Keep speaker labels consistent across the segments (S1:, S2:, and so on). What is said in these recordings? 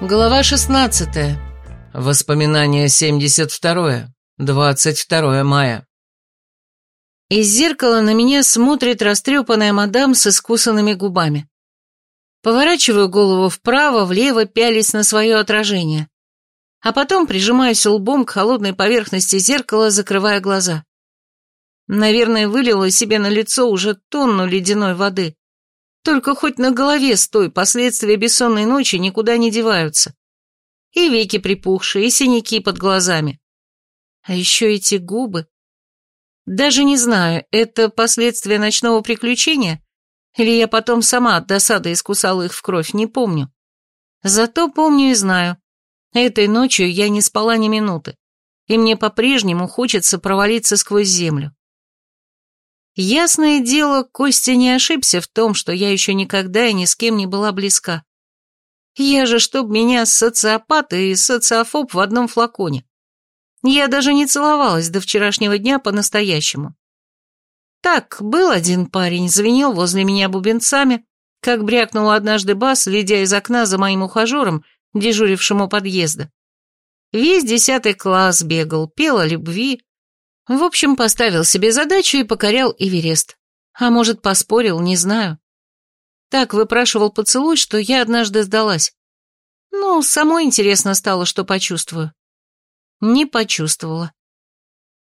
S1: Глава 16. Воспоминание 72. 22 мая. Из зеркала на меня смотрит растрепанная мадам с искусанными губами. Поворачиваю голову вправо, влево, пялись на свое отражение. А потом прижимаюсь лбом к холодной поверхности зеркала, закрывая глаза. Наверное, вылила себе на лицо уже тонну ледяной воды. Только хоть на голове стой, последствия бессонной ночи никуда не деваются. И веки припухшие, и синяки под глазами. А еще эти губы. Даже не знаю, это последствия ночного приключения, или я потом сама от досады искусала их в кровь, не помню. Зато помню и знаю. Этой ночью я не спала ни минуты, и мне по-прежнему хочется провалиться сквозь землю. Ясное дело, Костя не ошибся в том, что я еще никогда и ни с кем не была близка. Я же, чтоб меня социопат и социофоб в одном флаконе. Я даже не целовалась до вчерашнего дня по-настоящему. Так, был один парень, звенел возле меня бубенцами, как брякнул однажды бас, глядя из окна за моим ухажером, дежурившим у подъезда. Весь десятый класс бегал, пел о любви, в общем, поставил себе задачу и покорял Эверест. А может, поспорил, не знаю. Так выпрашивал поцелуй, что я однажды сдалась. Ну, самой интересно стало, что почувствую. Не почувствовала.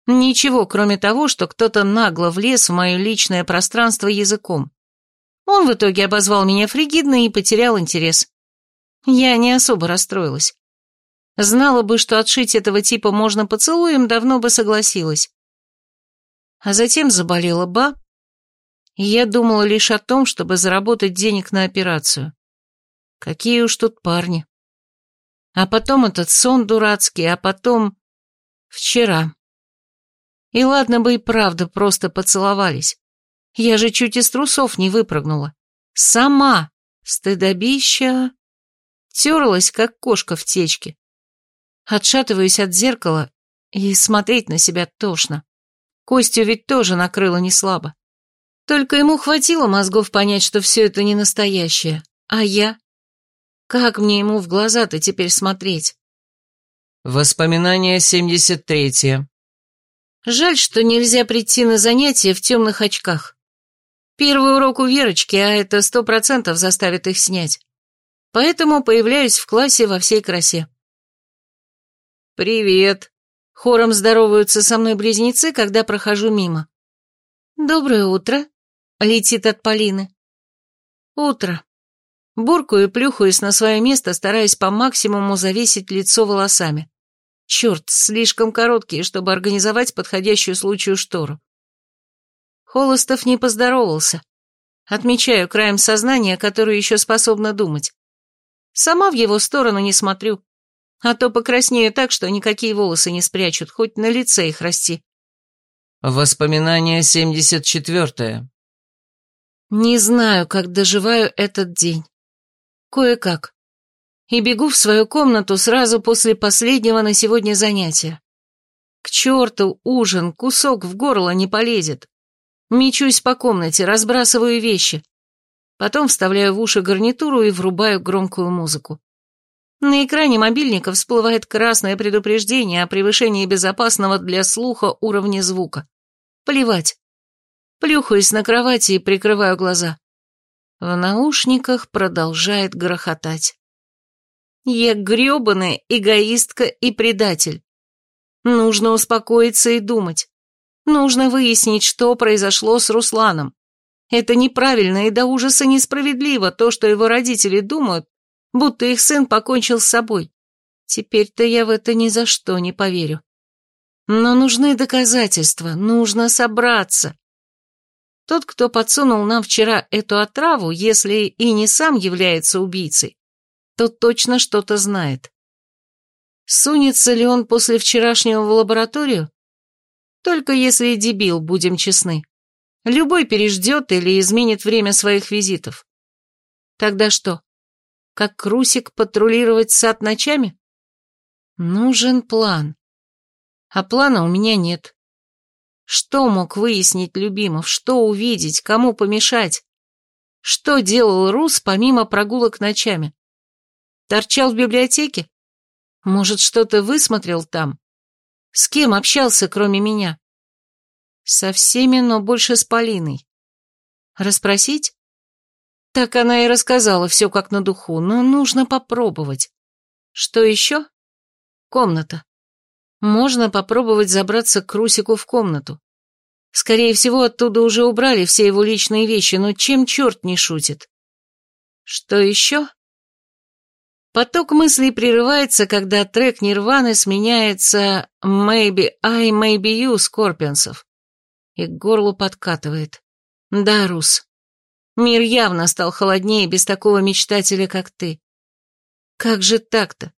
S1: Ничего, кроме того, что кто-то нагло влез в мое личное пространство языком. Он в итоге обозвал меня фригидной и потерял интерес. Я не особо расстроилась. Знала бы, что отшить этого типа можно поцелуем, давно бы согласилась. А затем заболела Ба, и я думала лишь о том, чтобы заработать денег на операцию. Какие уж тут парни. А потом этот сон дурацкий, а потом... Вчера. И ладно бы и правда просто поцеловались. Я же чуть из трусов не выпрыгнула. Сама, стыдобища, терлась, как кошка в течке. Отшатываюсь от зеркала, и смотреть на себя тошно. Костю ведь тоже накрыло не слабо. Только ему хватило мозгов понять, что все это не настоящее. А я? Как мне ему в глаза-то теперь смотреть? Воспоминание 73 Жаль, что нельзя прийти на занятия в темных очках. Первый урок у Верочки, а это сто процентов заставит их снять. Поэтому появляюсь в классе во всей красе. «Привет», Хором здороваются со мной близнецы, когда прохожу мимо. «Доброе утро», — летит от Полины. «Утро». Буркаю и плюхаюсь на свое место, стараясь по максимуму завесить лицо волосами. Черт, слишком короткие, чтобы организовать подходящую случаю штору. Холостов не поздоровался. Отмечаю краем сознания, которое еще способно думать. Сама в его сторону не смотрю а то покраснею так, что никакие волосы не спрячут, хоть на лице их расти. Воспоминание 74 Не знаю, как доживаю этот день. Кое-как. И бегу в свою комнату сразу после последнего на сегодня занятия. К черту ужин, кусок в горло не полезет. Мечусь по комнате, разбрасываю вещи. Потом вставляю в уши гарнитуру и врубаю громкую музыку. На экране мобильника всплывает красное предупреждение о превышении безопасного для слуха уровня звука. Плевать. Плюхаюсь на кровати и прикрываю глаза. В наушниках продолжает грохотать. Я грёбаная эгоистка и предатель. Нужно успокоиться и думать. Нужно выяснить, что произошло с Русланом. Это неправильно и до ужаса несправедливо, то, что его родители думают, будто их сын покончил с собой. Теперь-то я в это ни за что не поверю. Но нужны доказательства, нужно собраться. Тот, кто подсунул нам вчера эту отраву, если и не сам является убийцей, то точно что-то знает. Сунется ли он после вчерашнего в лабораторию? Только если дебил, будем честны. Любой переждет или изменит время своих визитов. Тогда что? Как Крусик патрулировать сад ночами? Нужен план. А плана у меня нет. Что мог выяснить Любимов, что увидеть, кому помешать? Что делал Рус помимо прогулок ночами? Торчал в библиотеке? Может, что-то высмотрел там? С кем общался, кроме меня? Со всеми, но больше с Полиной. Расспросить? Так она и рассказала все как на духу, но нужно попробовать. Что еще? Комната. Можно попробовать забраться к Русику в комнату. Скорее всего, оттуда уже убрали все его личные вещи, но чем черт не шутит? Что еще? Поток мыслей прерывается, когда трек Нирваны сменяется «Maybe I, Maybe You» Скорпионсов. И к горлу подкатывает. Да, Рус, мир явно стал холоднее без такого мечтателя, как ты. Как же так-то?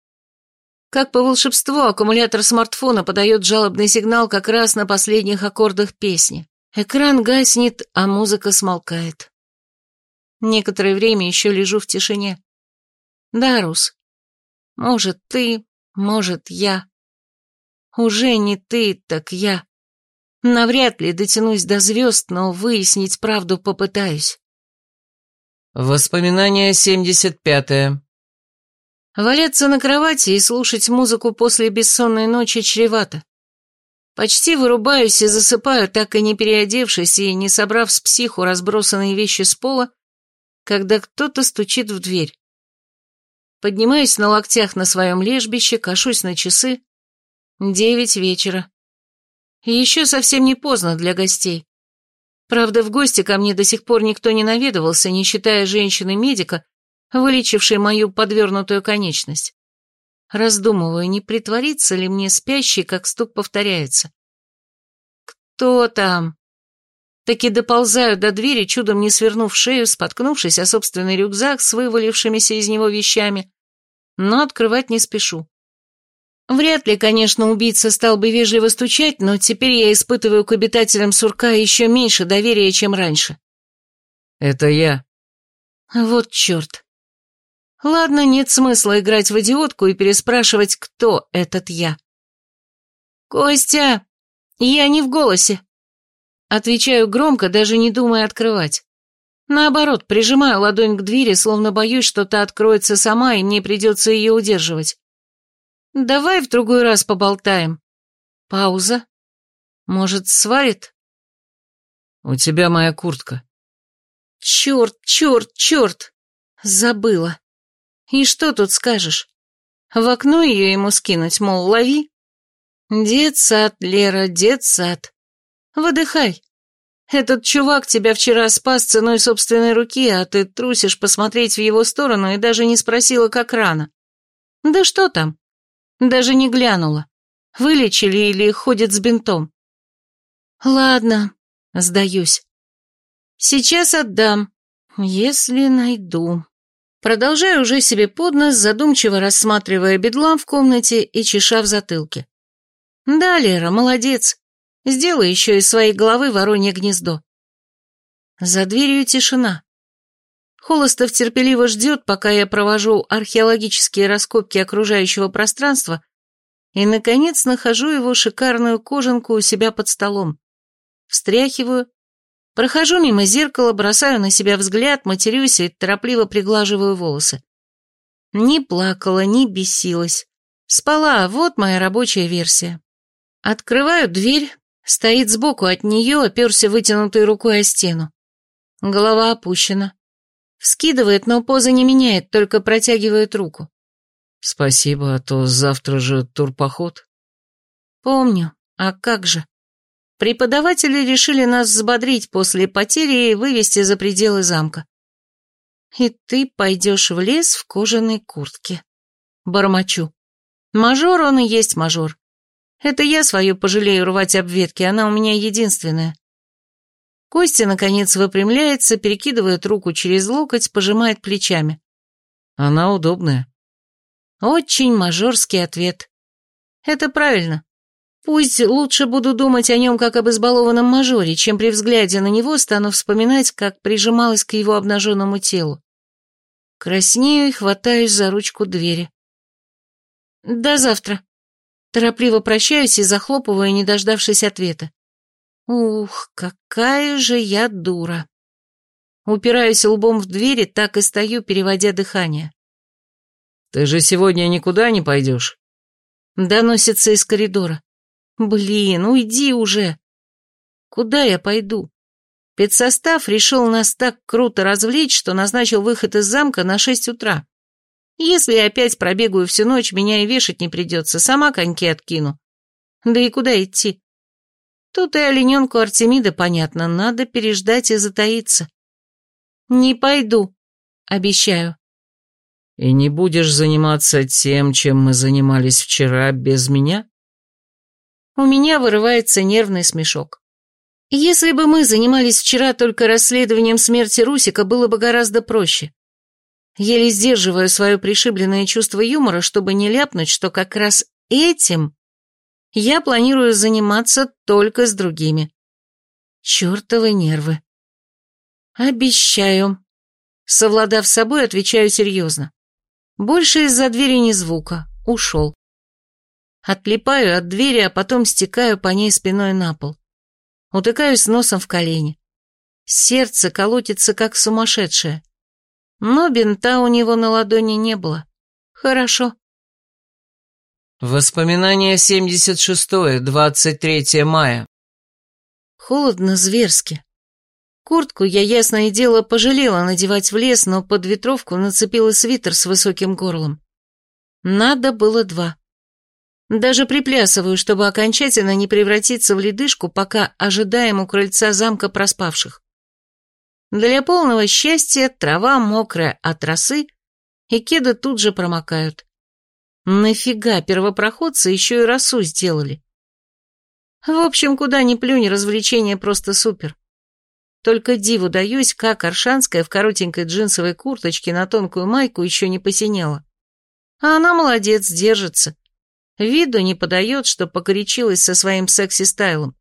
S1: Как по волшебству аккумулятор смартфона подает жалобный сигнал как раз на последних аккордах песни. Экран гаснет, а музыка смолкает. Некоторое время еще лежу в тишине. Да, Рус, может, ты, может, я. Уже не ты, так я. Навряд ли дотянусь до звезд, но выяснить правду попытаюсь.
S2: Воспоминание 75-е.
S1: Валяться на кровати и слушать музыку после бессонной ночи чревато. Почти вырубаюсь и засыпаю, так и не переодевшись и не собрав с психу разбросанные вещи с пола, когда кто-то стучит в дверь. Поднимаюсь на локтях на своем лежбище, кашусь на часы. Девять вечера. Еще совсем не поздно для гостей. Правда, в гости ко мне до сих пор никто не наведывался, не считая женщины-медика, вылечившей мою подвернутую конечность. Раздумываю, не притвориться ли мне спящий, как стук повторяется. «Кто там?» Таки доползаю до двери, чудом не свернув шею, споткнувшись о собственный рюкзак с вывалившимися из него вещами, но открывать не спешу. Вряд ли, конечно, убийца стал бы вежливо стучать, но теперь я испытываю к обитателям сурка еще меньше доверия, чем раньше.
S2: «Это я».
S1: Вот черт. Ладно, нет смысла играть в идиотку и переспрашивать, кто этот я. «Костя, я не в голосе». Отвечаю громко, даже не думая открывать. Наоборот, прижимаю ладонь к двери, словно боюсь, что та откроется сама, и мне придется ее удерживать. Давай в другой раз поболтаем. Пауза. Может, сварит?
S2: У тебя моя куртка.
S1: Черт, черт, черт. Забыла. И что тут скажешь? В окно ее ему скинуть, мол, лови. Детсад, Лера, детсад. Выдыхай. Этот чувак тебя вчера спас ценой собственной руки, а ты трусишь посмотреть в его сторону и даже не спросила, как рано. Да что там? Даже не глянула. Вылечили или ходит с бинтом. Ладно, сдаюсь. Сейчас отдам, если найду. Продолжаю уже себе под нос, задумчиво рассматривая бедлам в комнате и чеша в затылке. Да, Лера, молодец. Сделай еще из своей головы воронье гнездо. За дверью тишина. Холостов терпеливо ждет, пока я провожу археологические раскопки окружающего пространства и, наконец, нахожу его шикарную кожанку у себя под столом. Встряхиваю, прохожу мимо зеркала, бросаю на себя взгляд, матерюсь и торопливо приглаживаю волосы. Не плакала, не бесилась. Спала, вот моя рабочая версия. Открываю дверь, стоит сбоку от нее, оперся вытянутой рукой о стену. Голова опущена. Вскидывает, но поза не меняет, только протягивает руку.
S2: Спасибо, а то завтра же турпоход.
S1: Помню. А как же? Преподаватели решили нас взбодрить после потери и вывести за пределы замка. И ты пойдешь в лес в кожаной куртке. Бормочу. Мажор он и есть мажор. Это я свою пожалею рвать об ветки, она у меня единственная. Костя, наконец, выпрямляется, перекидывает руку через локоть, пожимает плечами.
S2: Она удобная.
S1: Очень мажорский ответ. Это правильно. Пусть лучше буду думать о нем как об избалованном мажоре, чем при взгляде на него стану вспоминать, как прижималась к его обнаженному телу. Краснею и хватаюсь за ручку двери. До завтра. Торопливо прощаюсь и захлопываю, не дождавшись ответа. Ух, какая же я дура. Упираюсь лбом в двери, так и стою, переводя дыхание.
S2: Ты же сегодня никуда не пойдешь?»
S1: Доносится из коридора. «Блин, уйди уже!» «Куда я пойду?» Педсостав решил нас так круто развлечь, что назначил выход из замка на шесть утра. Если я опять пробегаю всю ночь, меня и вешать не придется, сама коньки откину. Да и куда идти? Тут и олененку Артемида, понятно, надо переждать и затаиться. Не пойду, обещаю.
S2: И не будешь заниматься тем, чем мы занимались вчера без меня?
S1: У меня вырывается нервный смешок. Если бы мы занимались вчера только расследованием смерти Русика, было бы гораздо проще. Еле сдерживаю свое пришибленное чувство юмора, чтобы не ляпнуть, что как раз этим я планирую заниматься только с другими. Чертовы нервы. Обещаю. Совладав собой, отвечаю серьезно. Больше из-за двери ни звука. Ушел. Отлипаю от двери, а потом стекаю по ней спиной на пол утыкаюсь носом в колени. Сердце колотится, как сумасшедшее. Но бинта у него на ладони не было. Хорошо.
S2: Воспоминание 76 23 мая.
S1: Холодно зверски. Куртку я, ясное дело, пожалела надевать в лес, но под ветровку нацепила свитер с высоким горлом. Надо было два. Даже приплясываю, чтобы окончательно не превратиться в ледышку, пока ожидаем у крыльца замка проспавших. Для полного счастья трава мокрая от росы, и кеды тут же промокают. Нафига первопроходцы еще и росу сделали? В общем, куда ни плюнь, развлечение просто супер. Только диву даюсь, как Аршанская в коротенькой джинсовой курточке на тонкую майку еще не посинела. А она молодец, держится. Виду не подает, что покоричилась со своим секси-стайлом.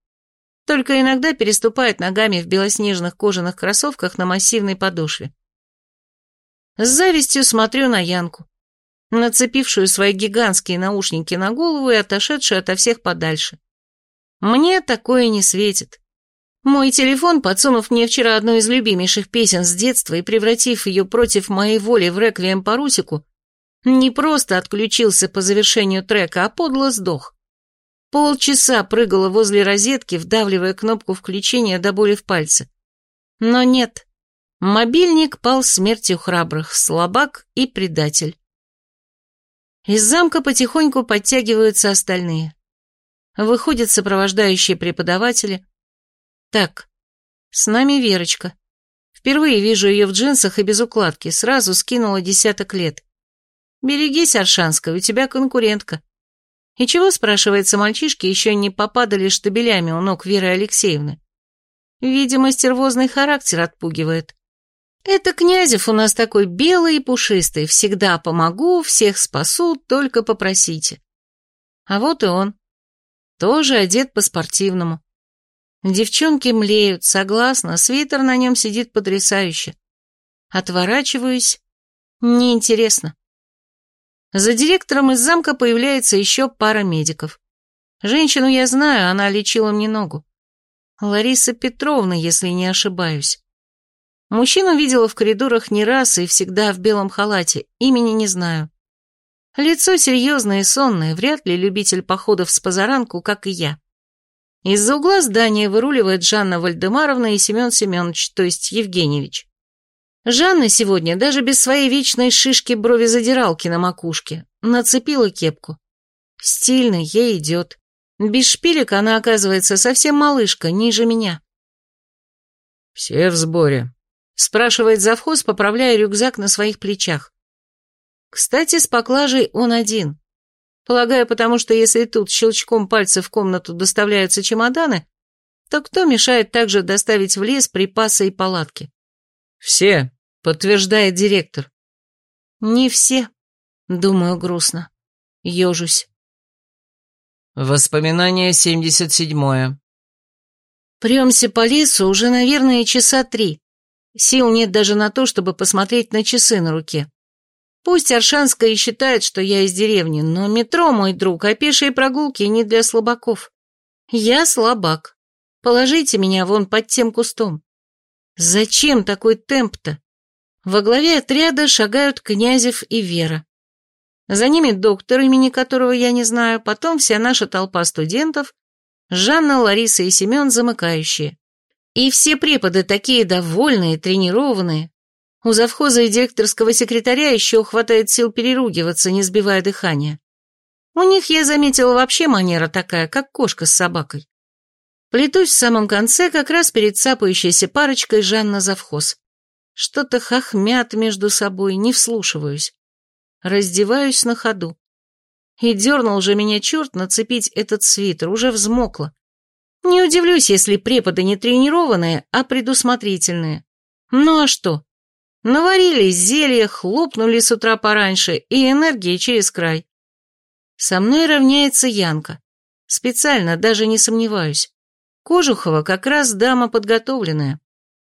S1: Только иногда переступает ногами в белоснежных кожаных кроссовках на массивной подошве. С завистью смотрю на Янку, нацепившую свои гигантские наушники на голову и отошедшую ото всех подальше. Мне такое не светит. Мой телефон, подсунув мне вчера одну из любимейших песен с детства и превратив ее против моей воли в реквием по Русику, не просто отключился по завершению трека, а подло сдох. Полчаса прыгала возле розетки, вдавливая кнопку включения до боли в пальце. Но нет. Мобильник пал смертью храбрых, слабак и предатель. Из замка потихоньку подтягиваются остальные. Выходят сопровождающие преподаватели. Так, с нами Верочка. Впервые вижу ее в джинсах и без укладки, сразу скинула десяток лет. Берегись, Аршанская, у тебя конкурентка. И чего, спрашивается, мальчишки еще не попадали штабелями у ног Веры Алексеевны? Видимо, стервозный характер отпугивает. Это Князев у нас такой белый и пушистый, всегда помогу, всех спасу, только попросите. А вот и он. Тоже одет по-спортивному. Девчонки млеют, согласна, свитер на нем сидит потрясающе. Отворачиваюсь. Неинтересно. За директором из замка появляется еще пара медиков. Женщину я знаю, она лечила мне ногу. Лариса Петровна, если не ошибаюсь. Мужчину видела в коридорах не раз и всегда в белом халате, имени не знаю. Лицо серьезное и сонное, вряд ли любитель походов с позаранку, как и я. Из-за угла здания выруливает Жанна Вальдемаровна и Семен Семенович, то есть Евгеньевич. Жанна сегодня даже без своей вечной шишки брови-задиралки на макушке нацепила кепку. Стильно, ей идет. Без шпилек она, оказывается, совсем малышка, ниже меня.
S2: «Все в сборе?»
S1: — спрашивает завхоз, поправляя рюкзак на своих плечах. Кстати, с поклажей он один. Полагаю, потому что если тут щелчком пальцев в комнату доставляются чемоданы, то кто мешает также доставить в лес припасы и палатки?
S2: «Все», подтверждает директор.
S1: Не все, думаю грустно. Ежусь.
S2: Воспоминание 77-е.
S1: Премся по лесу уже, наверное, часа три. Сил нет даже на то, чтобы посмотреть на часы на руке. Пусть Аршанская и считает, что я из деревни, но метро, мой друг, а пешие прогулки не для слабаков. Я слабак. Положите меня вон под тем кустом. Зачем такой темп-то? Во главе отряда шагают Князев и Вера. За ними доктор, имени которого я не знаю, потом вся наша толпа студентов, Жанна, Лариса и Семен замыкающие. И все преподы такие довольные, тренированные. У завхоза и директорского секретаря еще хватает сил переругиваться, не сбивая дыхания. У них, я заметила, вообще манера такая, как кошка с собакой. Плетусь в самом конце, как раз перед цапающейся парочкой Жанна завхоз. Что-то хохмят между собой, не вслушиваюсь. Раздеваюсь на ходу. И дернул же меня черт нацепить этот свитер, уже взмокла. Не удивлюсь, если преподы не тренированные, а предусмотрительные. Ну а что? Наварились зелья, хлопнули с утра пораньше, и энергии через край. Со мной равняется Янка. Специально, даже не сомневаюсь. Кожухова как раз дама подготовленная.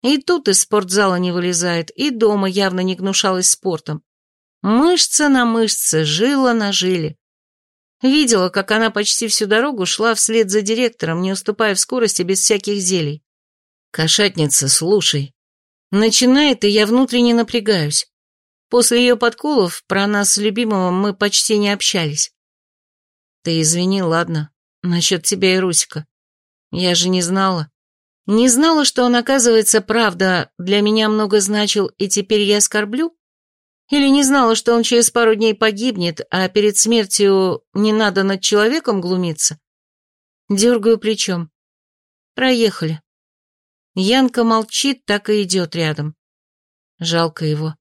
S1: И тут из спортзала не вылезает, и дома явно не гнушалась спортом. Мышца на мышце, жила на жиле. Видела, как она почти всю дорогу шла вслед за директором, не уступая в скорости без всяких зелий. «Кошатница, слушай». Начинает, и я внутренне напрягаюсь. После ее подколов про нас с любимого мы почти не общались. Ты извини, ладно, насчет тебя и Русика. Я же не знала. Не знала, что он, оказывается, правда, для меня много значил, и теперь я скорблю? Или не знала, что он через пару дней погибнет, а перед смертью не надо над человеком глумиться? Дергаю плечом. Проехали. Янка молчит, так и идет рядом. Жалко его.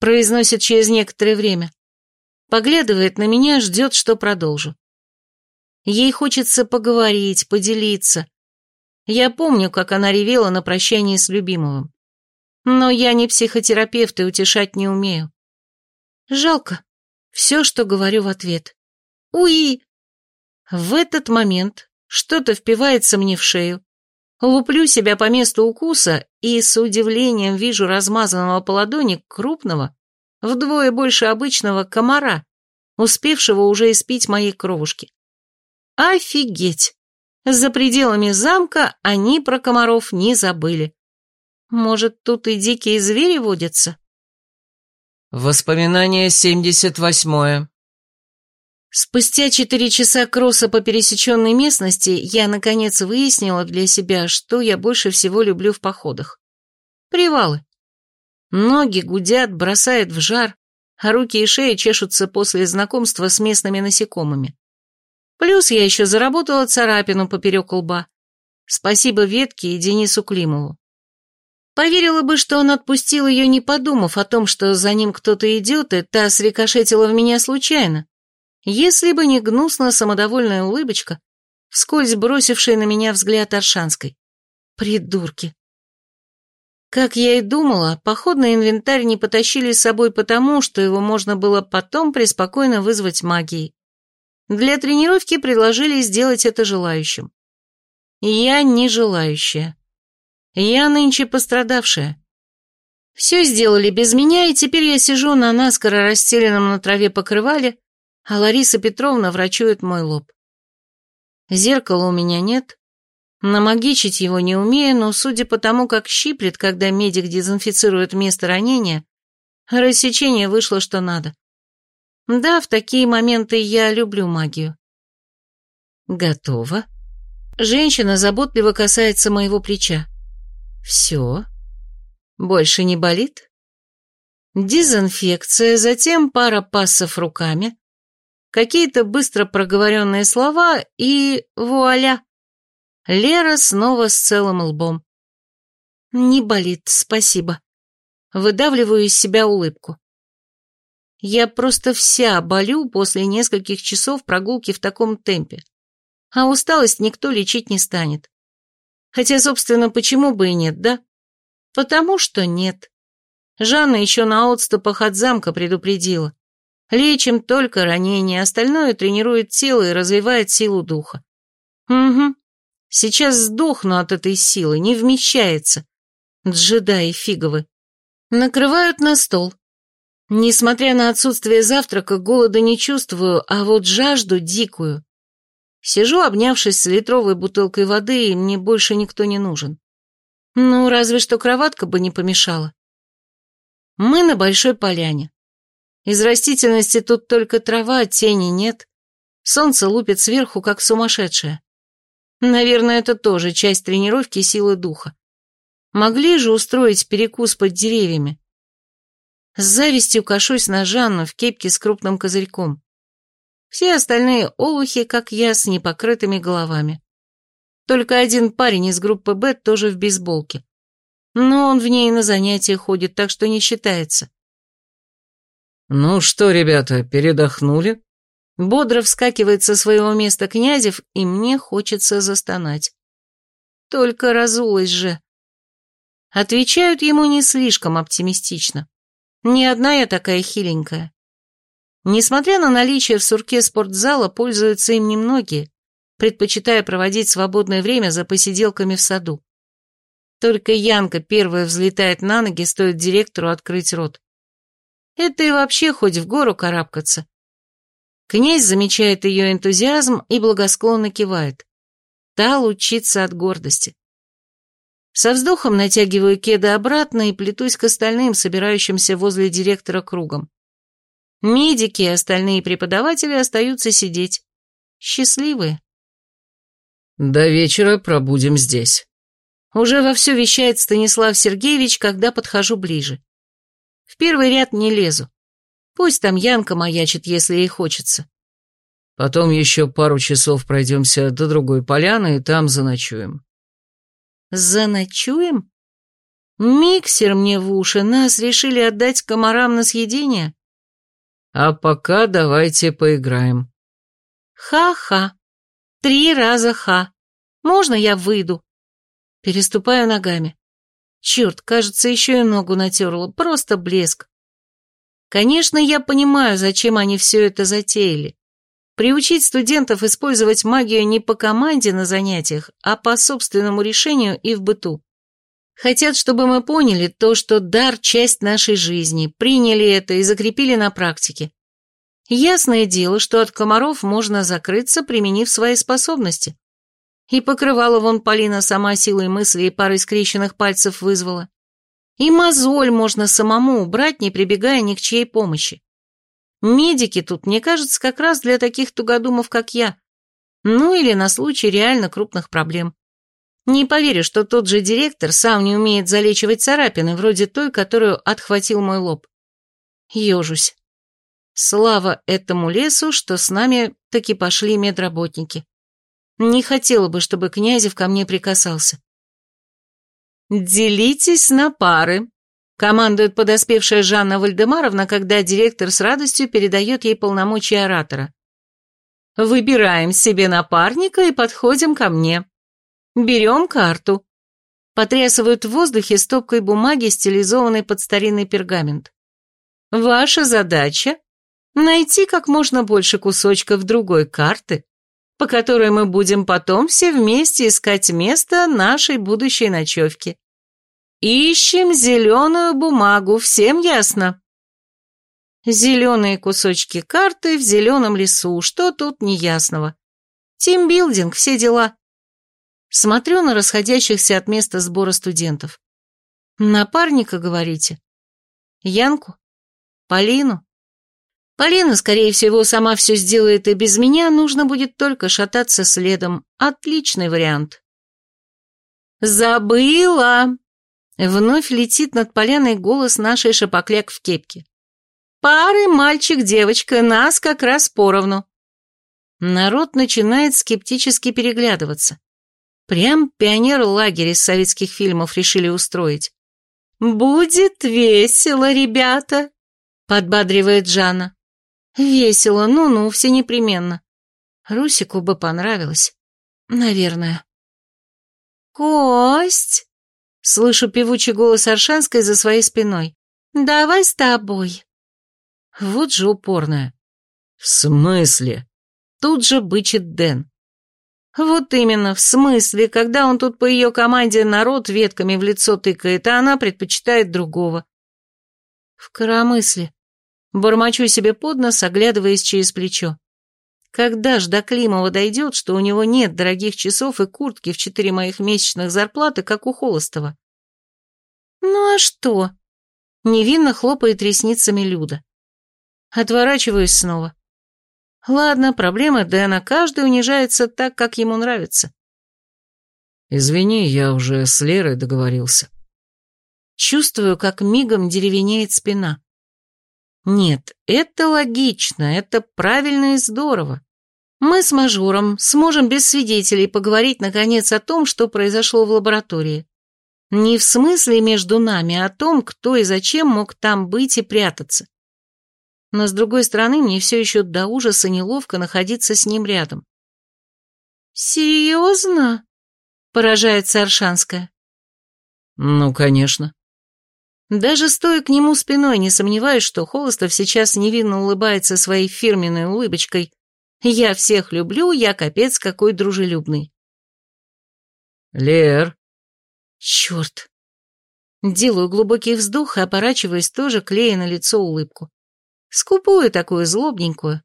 S1: Произносит через некоторое время. Поглядывает на меня, ждет, что продолжу. Ей хочется поговорить, поделиться. Я помню, как она ревела на прощании с любимым. Но я не психотерапевт и утешать не умею. Жалко. Все, что говорю в ответ. Уи! В этот момент что-то впивается мне в шею. Луплю себя по месту укуса и с удивлением вижу размазанного по ладони крупного, вдвое больше обычного комара, успевшего уже испить моей кровушки. Офигеть! За пределами замка они про комаров не забыли. Может, тут и дикие звери водятся?
S2: Воспоминание 78
S1: Спустя четыре часа кросса по пересеченной местности я, наконец, выяснила для себя, что я больше всего люблю в походах. Привалы. Ноги гудят, бросает в жар, а руки и шея чешутся после знакомства с местными насекомыми. Плюс я еще заработала царапину поперек лба. Спасибо Ветке и Денису Климову. Поверила бы, что он отпустил ее, не подумав о том, что за ним кто-то идет, и та срикошетила в меня случайно. Если бы не гнусно самодовольная улыбочка, вскользь бросившая на меня взгляд Аршанской. Придурки. Как я и думала, походный инвентарь не потащили с собой потому, что его можно было потом преспокойно вызвать магией. Для тренировки предложили сделать это желающим. Я не желающая. Я нынче пострадавшая. Все сделали без меня, и теперь я сижу на наскоро расстеленном на траве покрывале, а Лариса Петровна врачует мой лоб. Зеркала у меня нет, намагичить его не умею, но судя по тому, как щиплет, когда медик дезинфицирует место ранения, рассечение вышло что надо. Да, в такие моменты я люблю магию. Готово. Женщина заботливо касается моего плеча. Все. Больше не болит? Дезинфекция, затем пара пассов руками, какие-то быстро проговоренные слова и вуаля. Лера снова с целым лбом. Не болит, спасибо. Выдавливаю из себя улыбку. Я просто вся болю после нескольких часов прогулки в таком темпе. А усталость никто лечить не станет. Хотя, собственно, почему бы и нет, да? Потому что нет. Жанна еще на отступах от замка предупредила. Лечим только ранения, остальное тренирует тело и развивает силу духа. Угу. Сейчас сдохну от этой силы, не вмещается. Джедаи фиговы. Накрывают на стол. Несмотря на отсутствие завтрака, голода не чувствую, а вот жажду дикую. Сижу, обнявшись с литровой бутылкой воды, и мне больше никто не нужен. Ну, разве что кроватка бы не помешала. Мы на большой поляне. Из растительности тут только трава, тени нет. Солнце лупит сверху, как сумасшедшее. Наверное, это тоже часть тренировки силы духа. Могли же устроить перекус под деревьями. С завистью кашусь на Жанну в кепке с крупным козырьком. Все остальные олухи, как я, с непокрытыми головами. Только один парень из группы Б тоже в бейсболке. Но он в ней на занятия ходит, так что не считается.
S2: «Ну что, ребята, передохнули?»
S1: Бодро вскакивает со своего места Князев, и мне хочется застонать. Только разулась же. Отвечают ему не слишком оптимистично. Не одна я такая хиленькая. Несмотря на наличие в сурке спортзала, пользуются им немногие, предпочитая проводить свободное время за посиделками в саду. Только Янка первая взлетает на ноги, стоит директору открыть рот. Это и вообще хоть в гору карабкаться. Князь замечает ее энтузиазм и благосклонно кивает. Та лучится от гордости. Со вздохом натягиваю кеды обратно и плетусь к остальным, собирающимся возле директора кругом. Медики и остальные преподаватели остаются сидеть. Счастливые.
S2: До вечера пробудем здесь.
S1: Уже вовсю вещает Станислав Сергеевич, когда подхожу ближе. В первый ряд не лезу. Пусть там Янка маячит, если ей хочется.
S2: Потом еще пару часов пройдемся до другой поляны и там заночуем.
S1: Заночуем? Миксер мне в уши, нас решили отдать комарам на съедение?
S2: А пока давайте поиграем.
S1: Ха-ха. Три раза ха. Можно я выйду? Переступаю ногами. Черт, кажется, еще и ногу натерла. Просто блеск. Конечно, я понимаю, зачем они все это затеяли. Приучить студентов использовать магию не по команде на занятиях, а по собственному решению и в быту. Хотят, чтобы мы поняли то, что дар – часть нашей жизни, приняли это и закрепили на практике. Ясное дело, что от комаров можно закрыться, применив свои способности. И покрывало вон Полина сама силой мысли и парой скрещенных пальцев вызвала. И мозоль можно самому убрать, не прибегая ни к чьей помощи. Медики тут, мне кажется, как раз для таких тугодумов, как я. Ну или на случай реально крупных проблем. Не поверю, что тот же директор сам не умеет залечивать царапины, вроде той, которую отхватил мой лоб. Ежусь. Слава этому лесу, что с нами таки пошли медработники. Не хотела бы, чтобы Князев ко мне прикасался. «Делитесь на пары», — командует подоспевшая Жанна Вальдемаровна, когда директор с радостью передает ей полномочия оратора. «Выбираем себе напарника и подходим ко мне. Берем карту». Потрясывают в воздухе стопкой бумаги, стилизованной под старинный пергамент. «Ваша задача — найти как можно больше кусочков другой карты, по которой мы будем потом все вместе искать место нашей будущей ночевки. Ищем зеленую бумагу, всем ясно? Зеленые кусочки карты в зеленом лесу, что тут неясного? Тимбилдинг, все дела. Смотрю на расходящихся от места сбора студентов. Напарника, говорите? Янку? Полину? Полина, скорее всего, сама все сделает и без меня, нужно будет только шататься следом. Отличный вариант. «Забыла!» Вновь летит над поляной голос нашей шапокляк в кепке. «Пары мальчик-девочка, нас как раз поровну». Народ начинает скептически переглядываться. Прям пионер-лагерь из советских фильмов решили устроить. «Будет весело, ребята», — подбадривает Жанна. Весело, ну-ну, все непременно. Русику бы понравилось. Наверное. «Кость!» Слышу певучий голос Аршанской за своей спиной. «Давай с тобой». Вот же упорная.
S2: «В смысле?»
S1: Тут же бычит Дэн. Вот именно, в смысле, когда он тут по ее команде народ ветками в лицо тыкает, а она предпочитает другого. В коромысле. Бормочу себе под нос, оглядываясь через плечо. Когда ж до Климова дойдет, что у него нет дорогих часов и куртки в четыре моих месячных зарплаты, как у Холостова? Ну а что? Невинно хлопает ресницами Люда. Отворачиваюсь снова. Ладно, проблемы Дэна, каждый унижается так, как ему нравится.
S2: Извини, я уже с Лерой договорился.
S1: Чувствую, как мигом деревенеет спина. Нет, это логично, это правильно и здорово. Мы с мажором сможем без свидетелей поговорить, наконец, о том, что произошло в лаборатории. Не в смысле между нами, а о том, кто и зачем мог там быть и прятаться. Но, с другой стороны, мне все еще до ужаса неловко находиться с ним рядом. «Серьезно?» — поражается Аршанская.
S2: «Ну, конечно».
S1: Даже стоя к нему спиной, не сомневаюсь, что Холостов сейчас невинно улыбается своей фирменной улыбочкой. «Я всех люблю, я капец какой дружелюбный».
S2: «Лер».
S1: «Черт». Делаю глубокий вздох и оборачиваясь тоже, клея на лицо улыбку. Скупую такую, злобненькую.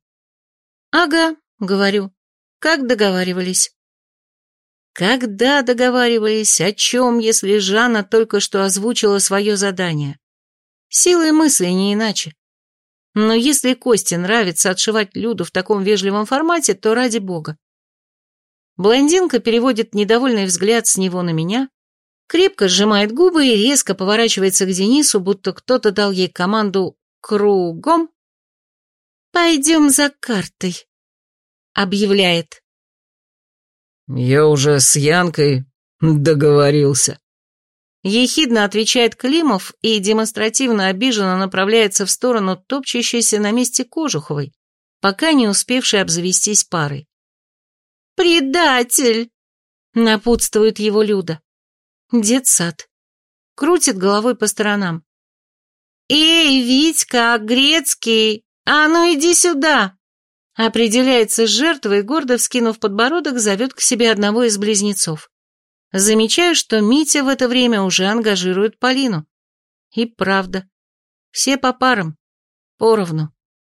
S1: «Ага», — говорю, — «как договаривались». Когда договаривались, о чем, если Жанна только что озвучила свое задание? Силой мысли, не иначе. Но если Косте нравится отшивать Люду в таком вежливом формате, то ради бога. Блондинка переводит недовольный взгляд с него на меня, крепко сжимает губы и резко поворачивается к Денису, будто кто-то дал ей команду «кругом». «Пойдем за картой», — объявляет.
S2: «Я уже с Янкой договорился».
S1: Ехидно отвечает Климов и демонстративно обиженно направляется в сторону топчущейся на месте Кожуховой, пока не успевшей обзавестись парой. «Предатель!» — напутствует его Люда. Детсад. Крутит головой по сторонам. «Эй, Витька, Грецкий, а ну иди сюда!» Определяется с жертвой, гордо вскинув подбородок, зовет к себе одного из близнецов. Замечаю, что Митя в это время уже ангажирует Полину. И правда. Все по парам. Поровну.